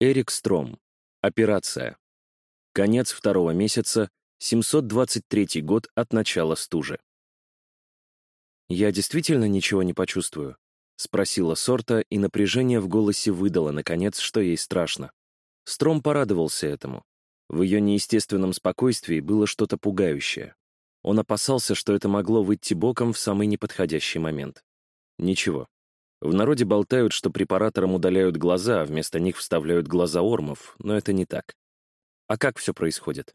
Эрик Стром. Операция. Конец второго месяца, 723 год от начала стужи. «Я действительно ничего не почувствую?» — спросила Сорта, и напряжение в голосе выдало, наконец, что ей страшно. Стром порадовался этому. В ее неестественном спокойствии было что-то пугающее. Он опасался, что это могло выйти боком в самый неподходящий момент. Ничего. В народе болтают, что препараторам удаляют глаза, а вместо них вставляют глаза ормов, но это не так. А как все происходит?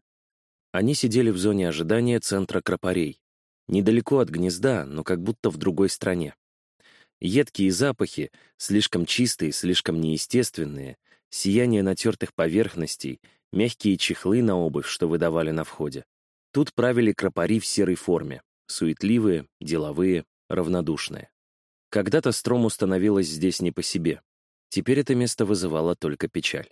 Они сидели в зоне ожидания центра кропарей. Недалеко от гнезда, но как будто в другой стране. Едкие запахи, слишком чистые, слишком неестественные, сияние натертых поверхностей, мягкие чехлы на обувь, что выдавали на входе. Тут правили кропари в серой форме, суетливые, деловые, равнодушные. Когда-то Строму становилось здесь не по себе. Теперь это место вызывало только печаль.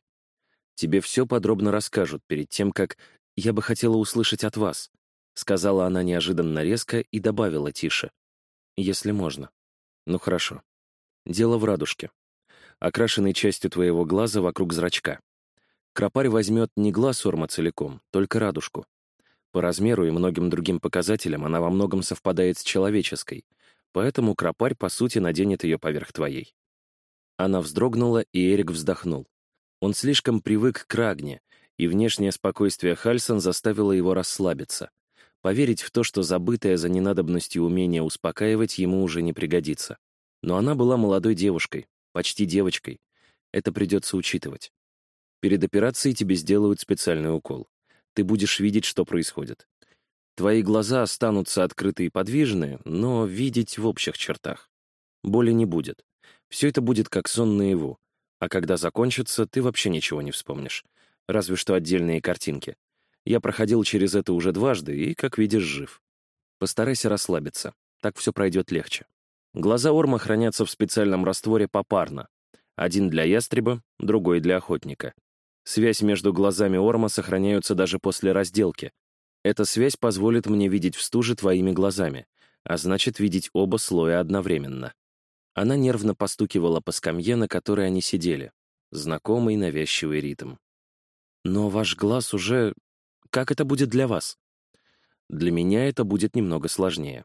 Тебе все подробно расскажут перед тем, как «я бы хотела услышать от вас», — сказала она неожиданно резко и добавила тише. «Если можно». «Ну хорошо. Дело в радужке. Окрашенной частью твоего глаза вокруг зрачка. Кропарь возьмет не глаз орма целиком, только радужку. По размеру и многим другим показателям она во многом совпадает с человеческой — Поэтому кропарь, по сути, наденет ее поверх твоей. Она вздрогнула, и Эрик вздохнул. Он слишком привык к Рагне, и внешнее спокойствие Хальсон заставило его расслабиться. Поверить в то, что забытое за ненадобностью умение успокаивать ему уже не пригодится. Но она была молодой девушкой, почти девочкой. Это придется учитывать. Перед операцией тебе сделают специальный укол. Ты будешь видеть, что происходит. Твои глаза останутся открыты и подвижны, но видеть в общих чертах. Боли не будет. Все это будет как сон наяву. А когда закончится, ты вообще ничего не вспомнишь. Разве что отдельные картинки. Я проходил через это уже дважды и, как видишь, жив. Постарайся расслабиться. Так все пройдет легче. Глаза орма хранятся в специальном растворе попарно. Один для ястреба, другой для охотника. Связь между глазами орма сохраняются даже после разделки, эта связь позволит мне видеть в стуже твоими глазами, а значит, видеть оба слоя одновременно. Она нервно постукивала по скамье, на которой они сидели. Знакомый навязчивый ритм. «Но ваш глаз уже... Как это будет для вас?» «Для меня это будет немного сложнее.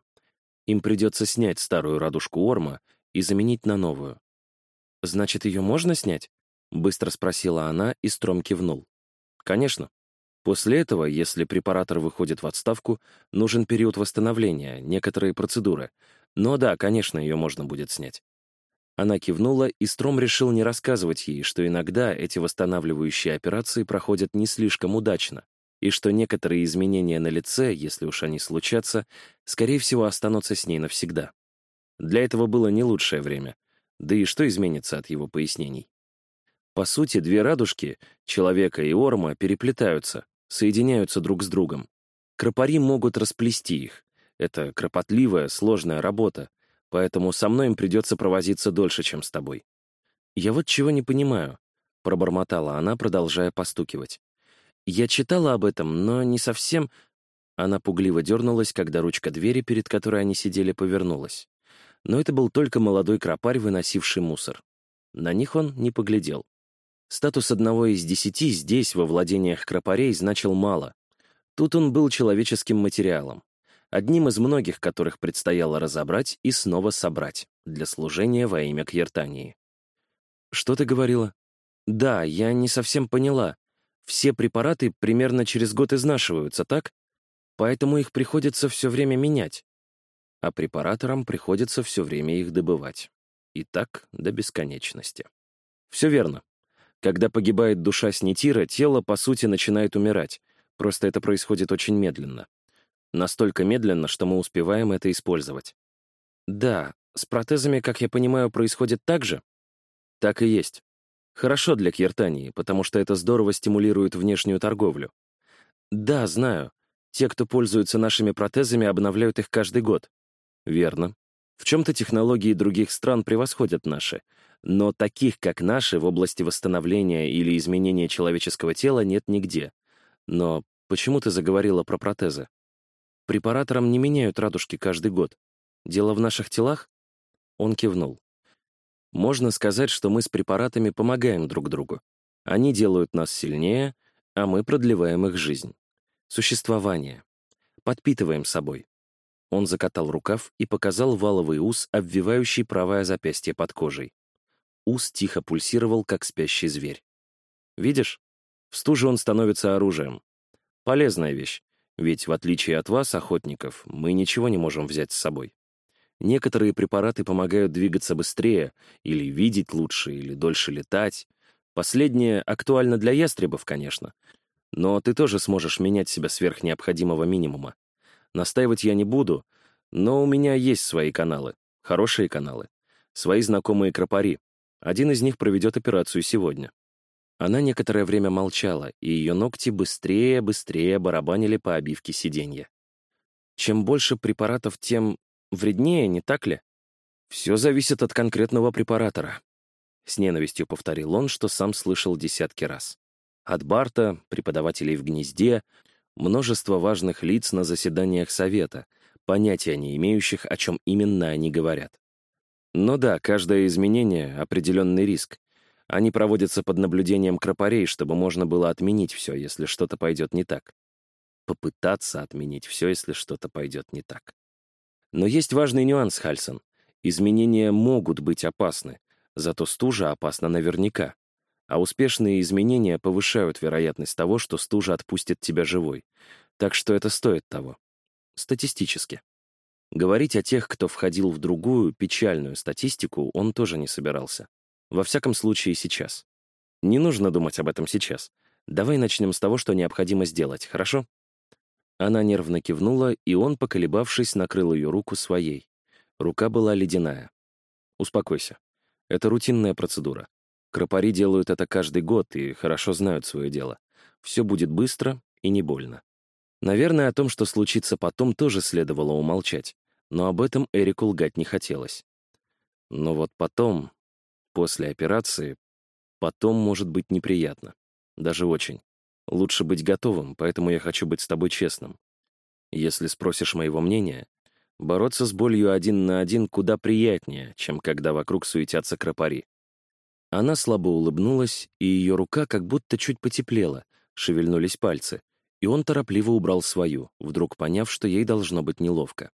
Им придется снять старую радужку Орма и заменить на новую». «Значит, ее можно снять?» — быстро спросила она, и Стром кивнул. «Конечно. После этого, если препаратор выходит в отставку, нужен период восстановления, некоторые процедуры. Но да, конечно, ее можно будет снять. Она кивнула, и Стром решил не рассказывать ей, что иногда эти восстанавливающие операции проходят не слишком удачно, и что некоторые изменения на лице, если уж они случатся, скорее всего, останутся с ней навсегда. Для этого было не лучшее время. Да и что изменится от его пояснений? По сути, две радужки, человека и орма, переплетаются, соединяются друг с другом. Кропари могут расплести их. Это кропотливая, сложная работа, поэтому со мной им придется провозиться дольше, чем с тобой. Я вот чего не понимаю, — пробормотала она, продолжая постукивать. Я читала об этом, но не совсем... Она пугливо дернулась, когда ручка двери, перед которой они сидели, повернулась. Но это был только молодой кропарь, выносивший мусор. На них он не поглядел. Статус одного из десяти здесь, во владениях Кропарей, значил мало. Тут он был человеческим материалом, одним из многих, которых предстояло разобрать и снова собрать для служения во имя Кьертании. «Что ты говорила?» «Да, я не совсем поняла. Все препараты примерно через год изнашиваются, так? Поэтому их приходится все время менять. А препараторам приходится все время их добывать. И так до бесконечности. Все верно. Когда погибает душа Снитира, тело, по сути, начинает умирать. Просто это происходит очень медленно. Настолько медленно, что мы успеваем это использовать. Да, с протезами, как я понимаю, происходит так же? Так и есть. Хорошо для Кьертании, потому что это здорово стимулирует внешнюю торговлю. Да, знаю. Те, кто пользуются нашими протезами, обновляют их каждый год. Верно. В чем-то технологии других стран превосходят наши, но таких, как наши, в области восстановления или изменения человеческого тела нет нигде. Но почему ты заговорила про протезы? Препараторам не меняют радужки каждый год. Дело в наших телах? Он кивнул. Можно сказать, что мы с препаратами помогаем друг другу. Они делают нас сильнее, а мы продлеваем их жизнь. Существование. Подпитываем собой. Он закатал рукав и показал валовый ус, обвивающий правое запястье под кожей. Ус тихо пульсировал, как спящий зверь. «Видишь? В стуже он становится оружием. Полезная вещь, ведь, в отличие от вас, охотников, мы ничего не можем взять с собой. Некоторые препараты помогают двигаться быстрее, или видеть лучше, или дольше летать. Последнее актуально для ястребов, конечно. Но ты тоже сможешь менять себя сверх необходимого минимума. Настаивать я не буду, но у меня есть свои каналы, хорошие каналы, свои знакомые кропари. Один из них проведет операцию сегодня. Она некоторое время молчала, и ее ногти быстрее-быстрее барабанили по обивке сиденья. Чем больше препаратов, тем вреднее, не так ли? Все зависит от конкретного препаратора. С ненавистью повторил он, что сам слышал десятки раз. От Барта, преподавателей в гнезде, множество важных лиц на заседаниях совета, понятия не имеющих, о чем именно они говорят. Но да, каждое изменение — определенный риск. Они проводятся под наблюдением кропарей, чтобы можно было отменить все, если что-то пойдет не так. Попытаться отменить все, если что-то пойдет не так. Но есть важный нюанс, Хальсон. Изменения могут быть опасны, зато стужа опасна наверняка. А успешные изменения повышают вероятность того, что стужа отпустит тебя живой. Так что это стоит того. Статистически. Говорить о тех, кто входил в другую, печальную статистику, он тоже не собирался. Во всяком случае, сейчас. Не нужно думать об этом сейчас. Давай начнем с того, что необходимо сделать, хорошо? Она нервно кивнула, и он, поколебавшись, накрыл ее руку своей. Рука была ледяная. «Успокойся. Это рутинная процедура. Кропари делают это каждый год и хорошо знают свое дело. Все будет быстро и не больно. Наверное, о том, что случится потом, тоже следовало умолчать, но об этом Эрику лгать не хотелось. Но вот потом, после операции, потом может быть неприятно. Даже очень. Лучше быть готовым, поэтому я хочу быть с тобой честным. Если спросишь моего мнения, бороться с болью один на один куда приятнее, чем когда вокруг суетятся кропари. Она слабо улыбнулась, и ее рука как будто чуть потеплела, шевельнулись пальцы, и он торопливо убрал свою, вдруг поняв, что ей должно быть неловко.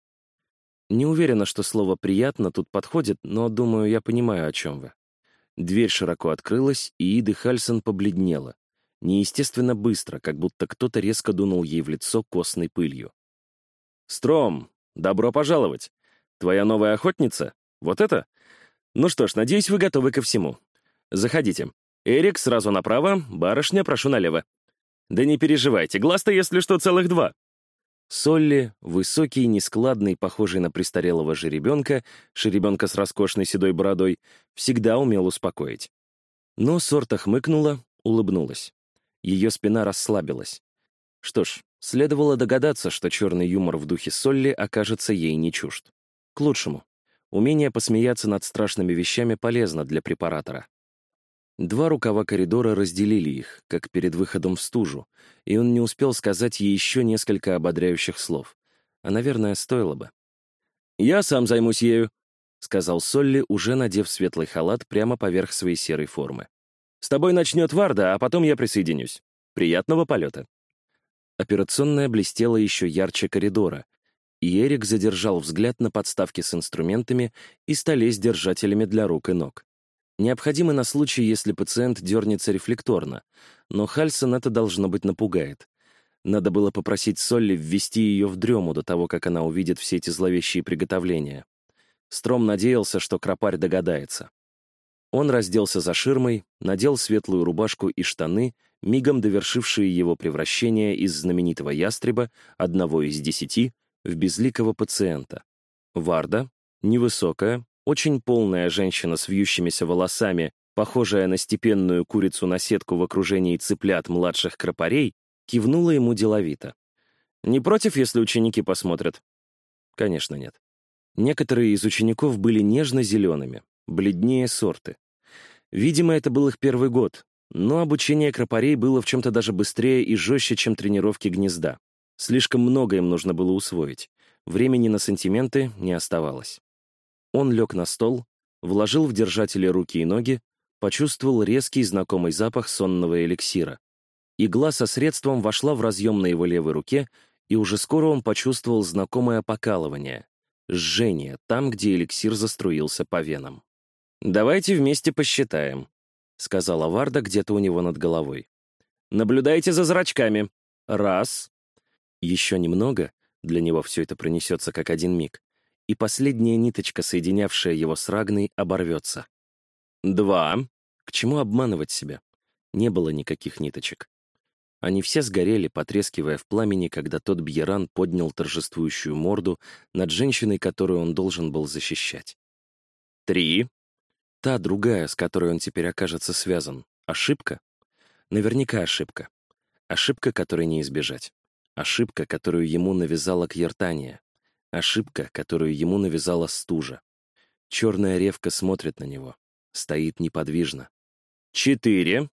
Не уверена, что слово «приятно» тут подходит, но, думаю, я понимаю, о чем вы. Дверь широко открылась, и Иды Хальсон побледнела. Неестественно быстро, как будто кто-то резко дунул ей в лицо костной пылью. «Стром, добро пожаловать! Твоя новая охотница? Вот это? Ну что ж, надеюсь, вы готовы ко всему. Заходите. Эрик, сразу направо, барышня, прошу налево. Да не переживайте, глаз-то, если что, целых два. Солли, высокий, нескладный, похожий на престарелого жеребенка, жеребенка с роскошной седой бородой, всегда умел успокоить. Но сорта хмыкнула, улыбнулась. Ее спина расслабилась. Что ж, следовало догадаться, что черный юмор в духе Солли окажется ей не чужд. К лучшему. Умение посмеяться над страшными вещами полезно для препаратора. Два рукава коридора разделили их, как перед выходом в стужу, и он не успел сказать ей еще несколько ободряющих слов. А, наверное, стоило бы. «Я сам займусь ею», — сказал Солли, уже надев светлый халат прямо поверх своей серой формы. «С тобой начнет Варда, а потом я присоединюсь. Приятного полета». Операционная блестела еще ярче коридора, и Эрик задержал взгляд на подставке с инструментами и столе с держателями для рук и ног необходимы на случай, если пациент дернется рефлекторно, но Хальсон это должно быть напугает. Надо было попросить Солли ввести ее в дрему до того, как она увидит все эти зловещие приготовления. Стром надеялся, что Кропарь догадается. Он разделся за ширмой, надел светлую рубашку и штаны, мигом довершившие его превращение из знаменитого ястреба, одного из десяти, в безликого пациента. Варда, невысокая, очень полная женщина с вьющимися волосами, похожая на степенную курицу на сетку в окружении цыплят младших кропарей, кивнула ему деловито. «Не против, если ученики посмотрят?» Конечно, нет. Некоторые из учеников были нежно-зелеными, бледнее сорты. Видимо, это был их первый год, но обучение кропарей было в чем-то даже быстрее и жестче, чем тренировки гнезда. Слишком много им нужно было усвоить. Времени на сантименты не оставалось. Он лег на стол, вложил в держатели руки и ноги, почувствовал резкий знакомый запах сонного эликсира. Игла со средством вошла в разъем на его левой руке, и уже скоро он почувствовал знакомое покалывание, жжение там, где эликсир заструился по венам. «Давайте вместе посчитаем», — сказала Варда где-то у него над головой. «Наблюдайте за зрачками. Раз». Еще немного, для него все это пронесется как один миг, и последняя ниточка, соединявшая его с Рагной, оборвется. Два. К чему обманывать себя? Не было никаких ниточек. Они все сгорели, потрескивая в пламени, когда тот Бьеран поднял торжествующую морду над женщиной, которую он должен был защищать. Три. Та другая, с которой он теперь окажется связан. Ошибка? Наверняка ошибка. Ошибка, которой не избежать. Ошибка, которую ему навязала Кьертания. Ошибка, которую ему навязала стужа. Черная ревка смотрит на него. Стоит неподвижно. Четыре.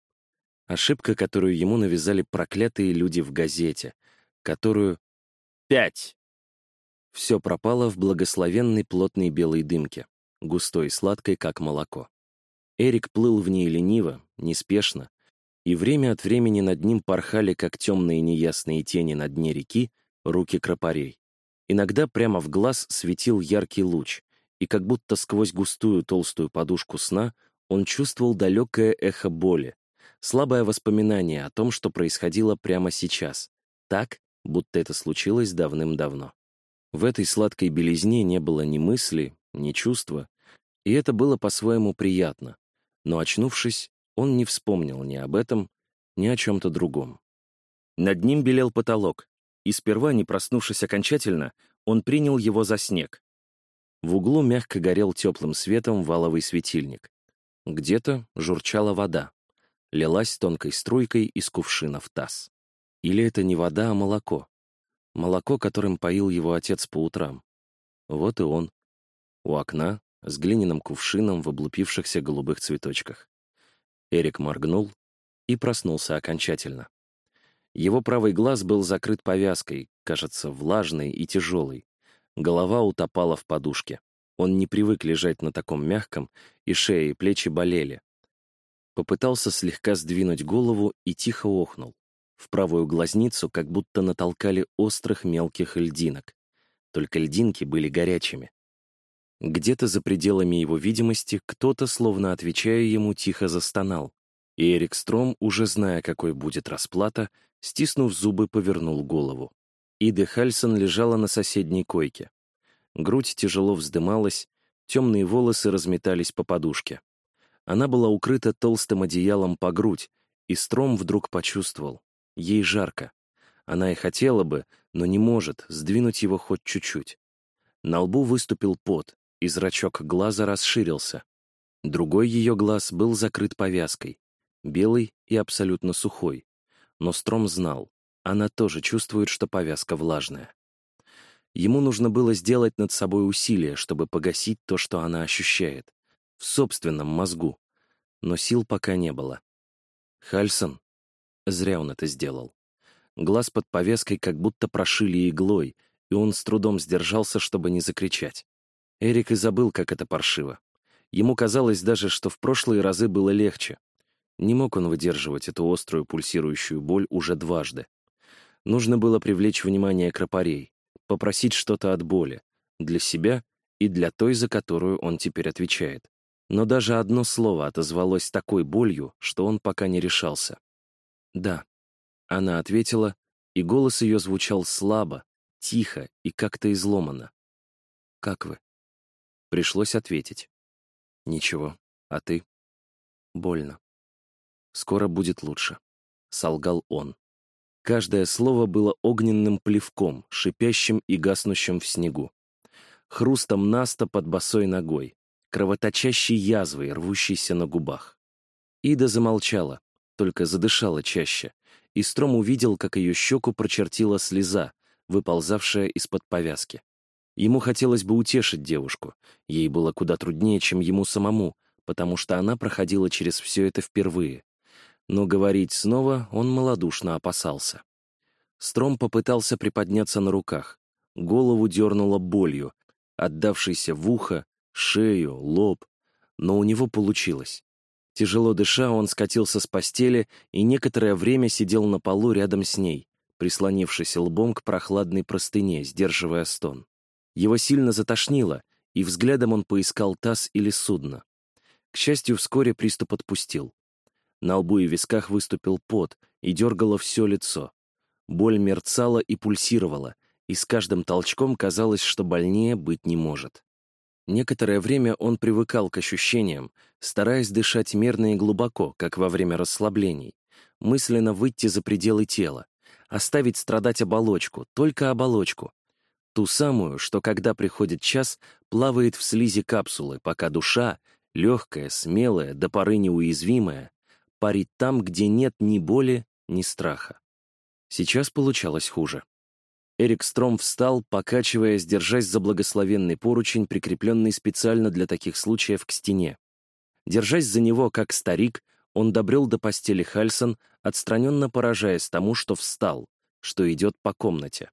Ошибка, которую ему навязали проклятые люди в газете, которую... Пять! Все пропало в благословенной плотной белой дымке, густой и сладкой, как молоко. Эрик плыл в ней лениво, неспешно, и время от времени над ним порхали, как темные неясные тени на дне реки, руки кропарей. Иногда прямо в глаз светил яркий луч, и как будто сквозь густую толстую подушку сна он чувствовал далекое эхо боли, слабое воспоминание о том, что происходило прямо сейчас, так, будто это случилось давным-давно. В этой сладкой белизне не было ни мысли, ни чувства, и это было по-своему приятно, но, очнувшись, он не вспомнил ни об этом, ни о чем-то другом. Над ним белел потолок, и сперва, не проснувшись окончательно, он принял его за снег. В углу мягко горел теплым светом валовый светильник. Где-то журчала вода лилась тонкой струйкой из кувшина в таз. Или это не вода, а молоко. Молоко, которым поил его отец по утрам. Вот и он. У окна, с глиняным кувшином в облупившихся голубых цветочках. Эрик моргнул и проснулся окончательно. Его правый глаз был закрыт повязкой, кажется, влажной и тяжелой. Голова утопала в подушке. Он не привык лежать на таком мягком, и шея и плечи болели. Попытался слегка сдвинуть голову и тихо охнул. В правую глазницу как будто натолкали острых мелких льдинок. Только льдинки были горячими. Где-то за пределами его видимости кто-то, словно отвечая ему, тихо застонал. И Эрик Стром, уже зная, какой будет расплата, стиснув зубы, повернул голову. Ида Хальсон лежала на соседней койке. Грудь тяжело вздымалась, темные волосы разметались по подушке. Она была укрыта толстым одеялом по грудь, и Стром вдруг почувствовал. Ей жарко. Она и хотела бы, но не может, сдвинуть его хоть чуть-чуть. На лбу выступил пот, и зрачок глаза расширился. Другой ее глаз был закрыт повязкой, белый и абсолютно сухой. Но Стром знал, она тоже чувствует, что повязка влажная. Ему нужно было сделать над собой усилие, чтобы погасить то, что она ощущает в собственном мозгу, но сил пока не было. Хальсон, зря он это сделал. Глаз под повязкой как будто прошили иглой, и он с трудом сдержался, чтобы не закричать. Эрик и забыл, как это паршиво. Ему казалось даже, что в прошлые разы было легче. Не мог он выдерживать эту острую пульсирующую боль уже дважды. Нужно было привлечь внимание кропарей, попросить что-то от боли, для себя и для той, за которую он теперь отвечает. Но даже одно слово отозвалось такой болью, что он пока не решался. «Да», — она ответила, и голос ее звучал слабо, тихо и как-то изломанно. «Как вы?» Пришлось ответить. «Ничего. А ты?» «Больно. Скоро будет лучше», — солгал он. Каждое слово было огненным плевком, шипящим и гаснущим в снегу. Хрустом наста под босой ногой, кровоточащей язвой, рвущейся на губах. Ида замолчала, только задышала чаще, и Стром увидел, как ее щеку прочертила слеза, выползавшая из-под повязки. Ему хотелось бы утешить девушку, ей было куда труднее, чем ему самому, потому что она проходила через все это впервые. Но говорить снова он малодушно опасался. Стром попытался приподняться на руках. Голову дернуло болью, отдавшейся в ухо, шею, лоб, но у него получилось. Тяжело дыша, он скатился с постели и некоторое время сидел на полу рядом с ней, прислонившись лбом к прохладной простыне, сдерживая стон. Его сильно затошнило, и взглядом он поискал таз или судно. К счастью, вскоре приступ отпустил. На лбу и висках выступил пот, и дергало все лицо. Боль мерцала и пульсировала, и с каждым толчком казалось, что больнее быть не может. Некоторое время он привыкал к ощущениям, стараясь дышать мерно и глубоко, как во время расслаблений, мысленно выйти за пределы тела, оставить страдать оболочку, только оболочку, ту самую, что когда приходит час, плавает в слизи капсулы, пока душа, легкая, смелая, до поры неуязвимая, парит там, где нет ни боли, ни страха. Сейчас получалось хуже. Эрик Стром встал, покачиваясь, держась за благословенный поручень, прикрепленный специально для таких случаев к стене. Держась за него, как старик, он добрел до постели Хальсон, отстраненно поражаясь тому, что встал, что идет по комнате.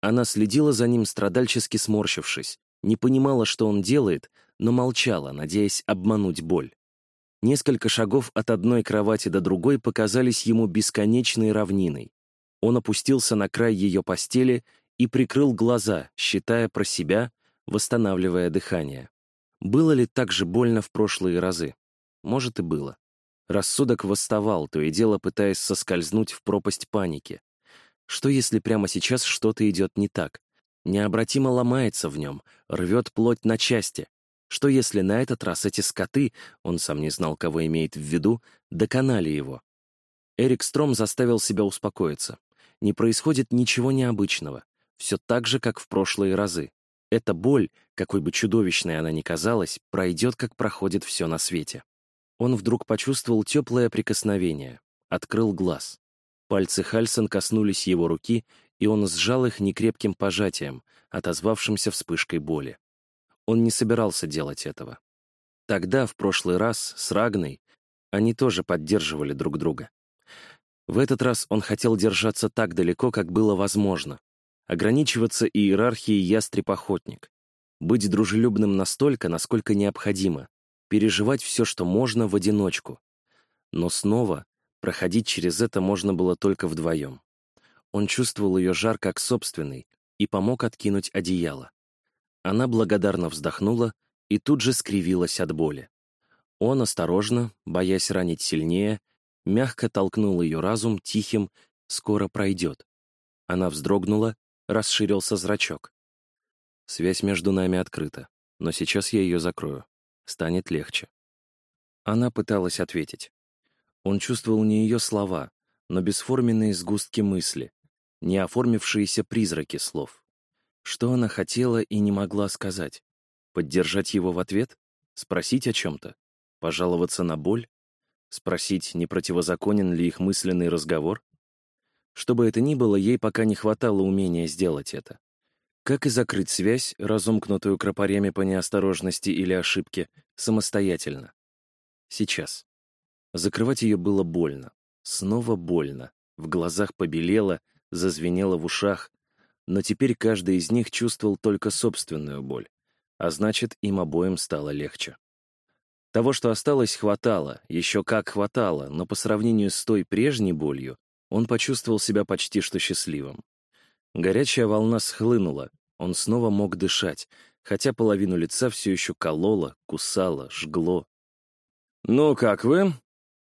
Она следила за ним, страдальчески сморщившись, не понимала, что он делает, но молчала, надеясь обмануть боль. Несколько шагов от одной кровати до другой показались ему бесконечной равниной. Он опустился на край ее постели и прикрыл глаза, считая про себя, восстанавливая дыхание. Было ли так же больно в прошлые разы? Может, и было. Рассудок восставал, то и дело пытаясь соскользнуть в пропасть паники. Что если прямо сейчас что-то идет не так? Необратимо ломается в нем, рвет плоть на части. Что если на этот раз эти скоты, он сам не знал, кого имеет в виду, доконали его? Эрик Стром заставил себя успокоиться не происходит ничего необычного. Все так же, как в прошлые разы. Эта боль, какой бы чудовищной она ни казалась, пройдет, как проходит все на свете. Он вдруг почувствовал теплое прикосновение, открыл глаз. Пальцы Хальсон коснулись его руки, и он сжал их некрепким пожатием, отозвавшимся вспышкой боли. Он не собирался делать этого. Тогда, в прошлый раз, с Рагной, они тоже поддерживали друг друга. В этот раз он хотел держаться так далеко, как было возможно. Ограничиваться иерархией ястреб-охотник. Быть дружелюбным настолько, насколько необходимо. Переживать все, что можно, в одиночку. Но снова проходить через это можно было только вдвоем. Он чувствовал ее жар как собственный и помог откинуть одеяло. Она благодарно вздохнула и тут же скривилась от боли. Он осторожно, боясь ранить сильнее, мягко толкнул ее разум тихим «скоро пройдет». Она вздрогнула, расширился зрачок. Связь между нами открыта, но сейчас я ее закрою. Станет легче. Она пыталась ответить. Он чувствовал не ее слова, но бесформенные сгустки мысли, не оформившиеся призраки слов. Что она хотела и не могла сказать? Поддержать его в ответ? Спросить о чем-то? Пожаловаться на боль? Спросить, не противозаконен ли их мысленный разговор? Что бы это ни было, ей пока не хватало умения сделать это. Как и закрыть связь, разомкнутую кропарями по неосторожности или ошибке, самостоятельно. Сейчас. Закрывать ее было больно. Снова больно. В глазах побелело, зазвенело в ушах. Но теперь каждый из них чувствовал только собственную боль. А значит, им обоим стало легче. Того, что осталось, хватало, еще как хватало, но по сравнению с той прежней болью он почувствовал себя почти что счастливым. Горячая волна схлынула, он снова мог дышать, хотя половину лица все еще кололо, кусало, жгло. «Ну, как вы?»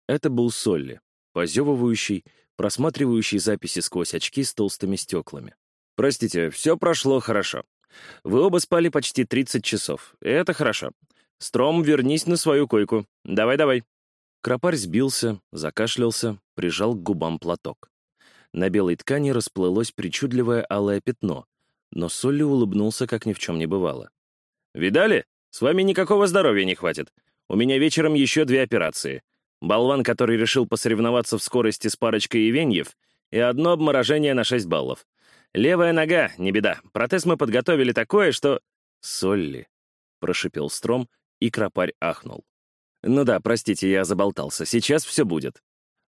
Это был Солли, позевывающий, просматривающий записи сквозь очки с толстыми стеклами. «Простите, все прошло хорошо. Вы оба спали почти 30 часов, это хорошо. «Стром, вернись на свою койку. Давай-давай». Кропарь сбился, закашлялся, прижал к губам платок. На белой ткани расплылось причудливое алое пятно, но Солли улыбнулся, как ни в чем не бывало. «Видали? С вами никакого здоровья не хватит. У меня вечером еще две операции. Болван, который решил посоревноваться в скорости с парочкой ивеньев, и одно обморожение на 6 баллов. Левая нога, не беда. Протез мы подготовили такое, что...» «Солли», — прошипел Стром, и кропарь ахнул. «Ну да, простите, я заболтался. Сейчас все будет».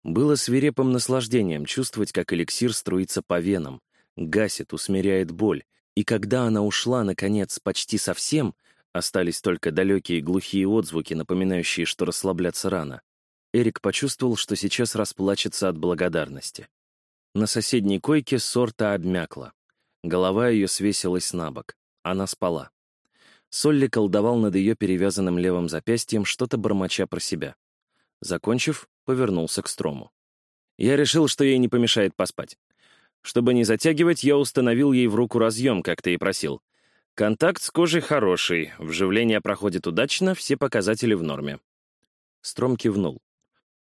Было свирепым наслаждением чувствовать, как эликсир струится по венам, гасит, усмиряет боль, и когда она ушла, наконец, почти совсем, Остались только далекие глухие отзвуки, напоминающие, что расслабляться рано. Эрик почувствовал, что сейчас расплачется от благодарности. На соседней койке сорта обмякла. Голова ее свесилась на бок. Она спала. Солли колдовал над ее перевязанным левым запястьем, что-то бормоча про себя. Закончив, повернулся к Строму. Я решил, что ей не помешает поспать. Чтобы не затягивать, я установил ей в руку разъем, как ты и просил. Контакт с кожей хороший, вживление проходит удачно, все показатели в норме. Стром кивнул.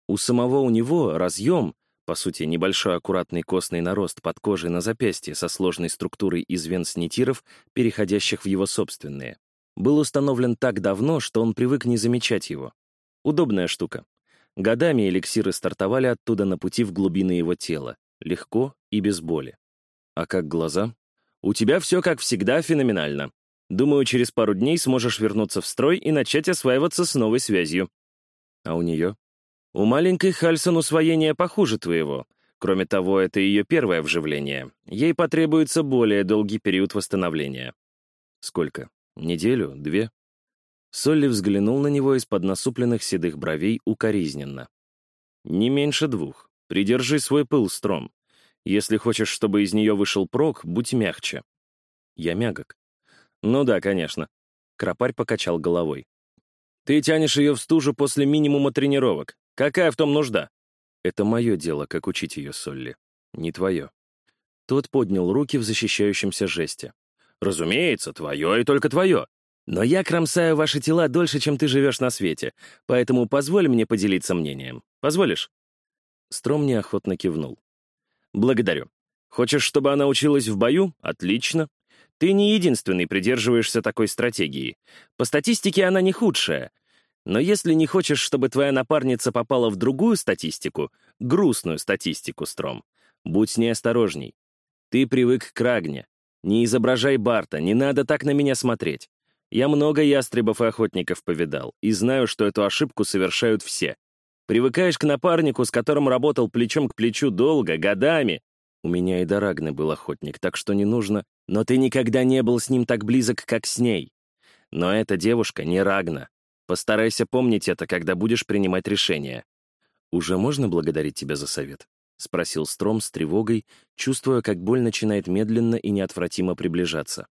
У самого у него разъем, по сути, небольшой аккуратный костный нарост под кожей на запястье со сложной структурой из вен снитиров, переходящих в его собственные, был установлен так давно, что он привык не замечать его. Удобная штука. Годами эликсиры стартовали оттуда на пути в глубины его тела, легко и без боли. А как глаза? У тебя все, как всегда, феноменально. Думаю, через пару дней сможешь вернуться в строй и начать осваиваться с новой связью. А у нее? У маленькой Хальсон усвоение похуже твоего. Кроме того, это ее первое вживление. Ей потребуется более долгий период восстановления. Сколько? Неделю? Две? Солли взглянул на него из-под насупленных седых бровей укоризненно. «Не меньше двух. Придержи свой пыл, Стром. Если хочешь, чтобы из нее вышел прок, будь мягче». «Я мягок». «Ну да, конечно». Кропарь покачал головой. «Ты тянешь ее в стужу после минимума тренировок. Какая в том нужда?» «Это мое дело, как учить ее, Солли. Не твое». Тот поднял руки в защищающемся жесте. «Разумеется, твое и только твое. Но я кромсаю ваши тела дольше, чем ты живешь на свете, поэтому позволь мне поделиться мнением. Позволишь?» Стром неохотно кивнул. «Благодарю. Хочешь, чтобы она училась в бою? Отлично. Ты не единственный придерживаешься такой стратегии. По статистике она не худшая. Но если не хочешь, чтобы твоя напарница попала в другую статистику, грустную статистику, Стром, будь с ней осторожней. Ты привык к Рагне. Не изображай Барта, не надо так на меня смотреть. Я много ястребов и охотников повидал, и знаю, что эту ошибку совершают все. Привыкаешь к напарнику, с которым работал плечом к плечу долго, годами. У меня и до Рагны был охотник, так что не нужно. Но ты никогда не был с ним так близок, как с ней. Но эта девушка не Рагна. Постарайся помнить это, когда будешь принимать решение. «Уже можно благодарить тебя за совет?» — спросил Стром с тревогой, чувствуя, как боль начинает медленно и неотвратимо приближаться.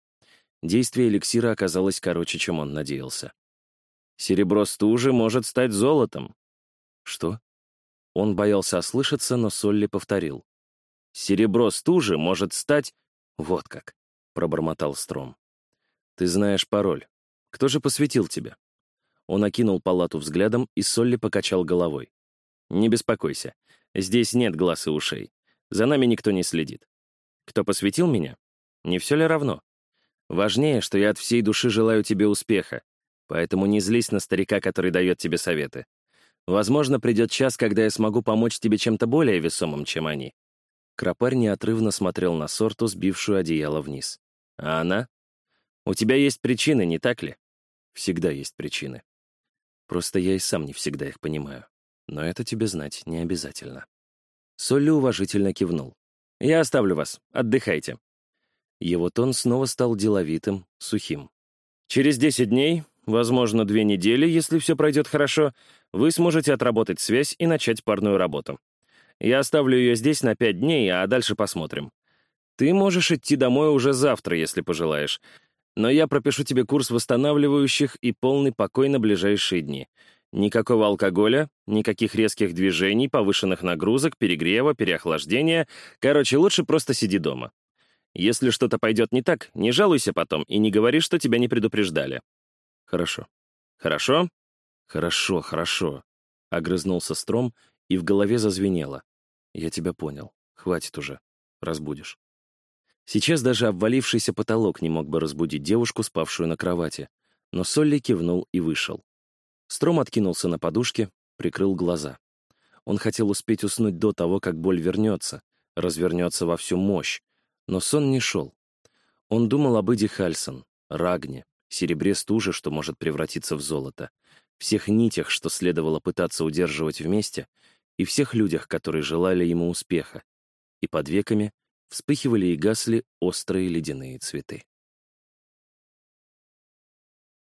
Действие эликсира оказалось короче, чем он надеялся. «Серебро стужи может стать золотом». «Что?» Он боялся ослышаться, но Солли повторил. «Серебро стужи может стать...» «Вот как», — пробормотал Стром. «Ты знаешь пароль. Кто же посвятил тебя?» Он окинул палату взглядом, и Солли покачал головой. «Не беспокойся. Здесь нет глаз и ушей. За нами никто не следит. Кто посвятил меня? Не все ли равно? Важнее, что я от всей души желаю тебе успеха, поэтому не злись на старика, который дает тебе советы. Возможно, придет час, когда я смогу помочь тебе чем-то более весомым, чем они». Кропарь неотрывно смотрел на сорту, сбившую одеяло вниз. «А она? У тебя есть причины, не так ли?» «Всегда есть причины. Просто я и сам не всегда их понимаю. Но это тебе знать не обязательно». Солли уважительно кивнул. «Я оставлю вас. Отдыхайте. Его тон снова стал деловитым, сухим. «Через 10 дней, возможно, две недели, если все пройдет хорошо, вы сможете отработать связь и начать парную работу. Я оставлю ее здесь на 5 дней, а дальше посмотрим. Ты можешь идти домой уже завтра, если пожелаешь, но я пропишу тебе курс восстанавливающих и полный покой на ближайшие дни. Никакого алкоголя, никаких резких движений, повышенных нагрузок, перегрева, переохлаждения. Короче, лучше просто сиди дома. Если что-то пойдет не так, не жалуйся потом и не говори, что тебя не предупреждали». «Хорошо». «Хорошо?» «Хорошо, хорошо», — огрызнулся Стром, и в голове зазвенело. «Я тебя понял. Хватит уже. Разбудишь». Сейчас даже обвалившийся потолок не мог бы разбудить девушку, спавшую на кровати. Но Солли кивнул и вышел. Стром откинулся на подушке, прикрыл глаза. Он хотел успеть уснуть до того, как боль вернется, развернется во всю мощь, но сон не шел. Он думал об Иди Хальсон, Рагне, серебре стужи, что может превратиться в золото, всех нитях, что следовало пытаться удерживать вместе, и всех людях, которые желали ему успеха. И под веками вспыхивали и гасли острые ледяные цветы.